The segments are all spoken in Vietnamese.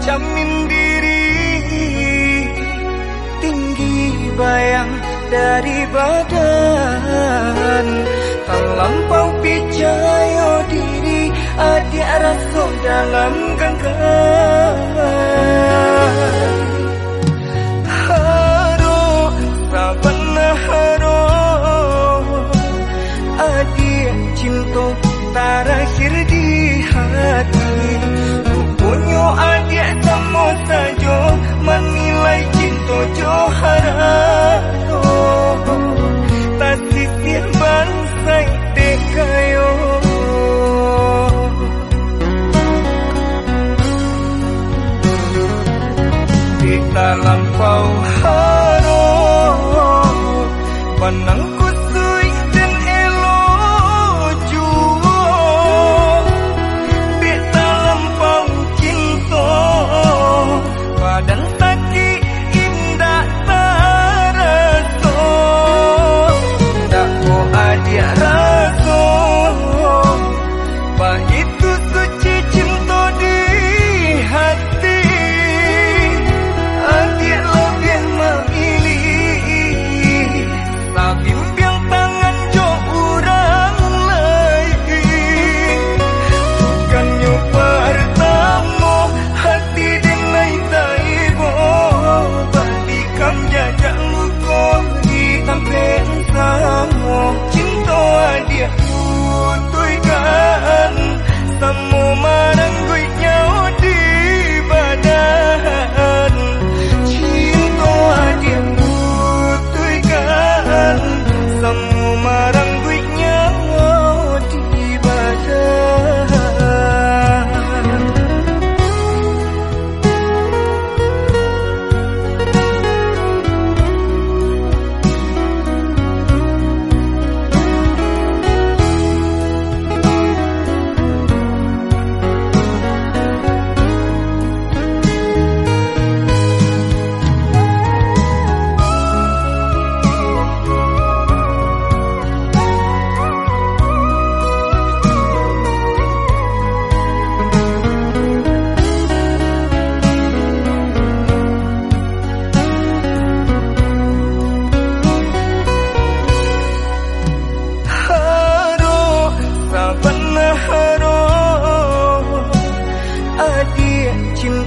jamin diri Tinggi bayang dari badan. Terlampau pijayo diri Adik rasa dalam genggaman. Haro, sabana haro Adik cinta terakhir di hati. Semua saja Menilai cinta johara Tak sisir bansai dekayo Di dalam pau haro Panang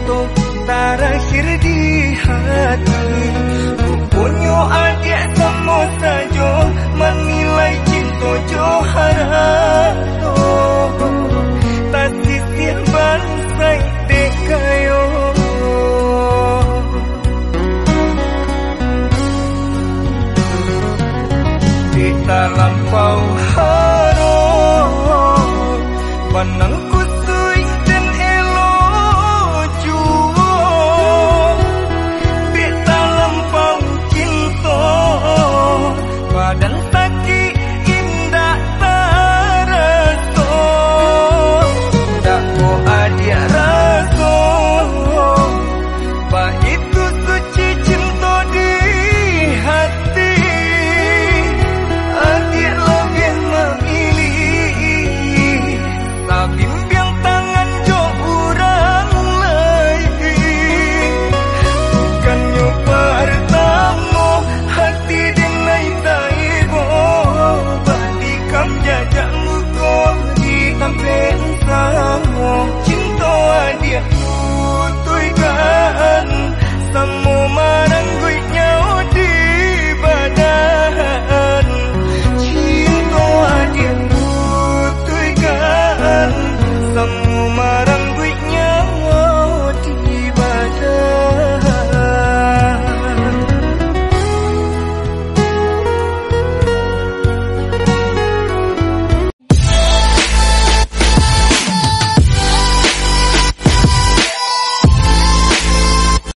untuk terakhir di hati Punya adik semua saja Menilai cinta johara Tak sisir bansai dekayo Di dalam pau haro Panang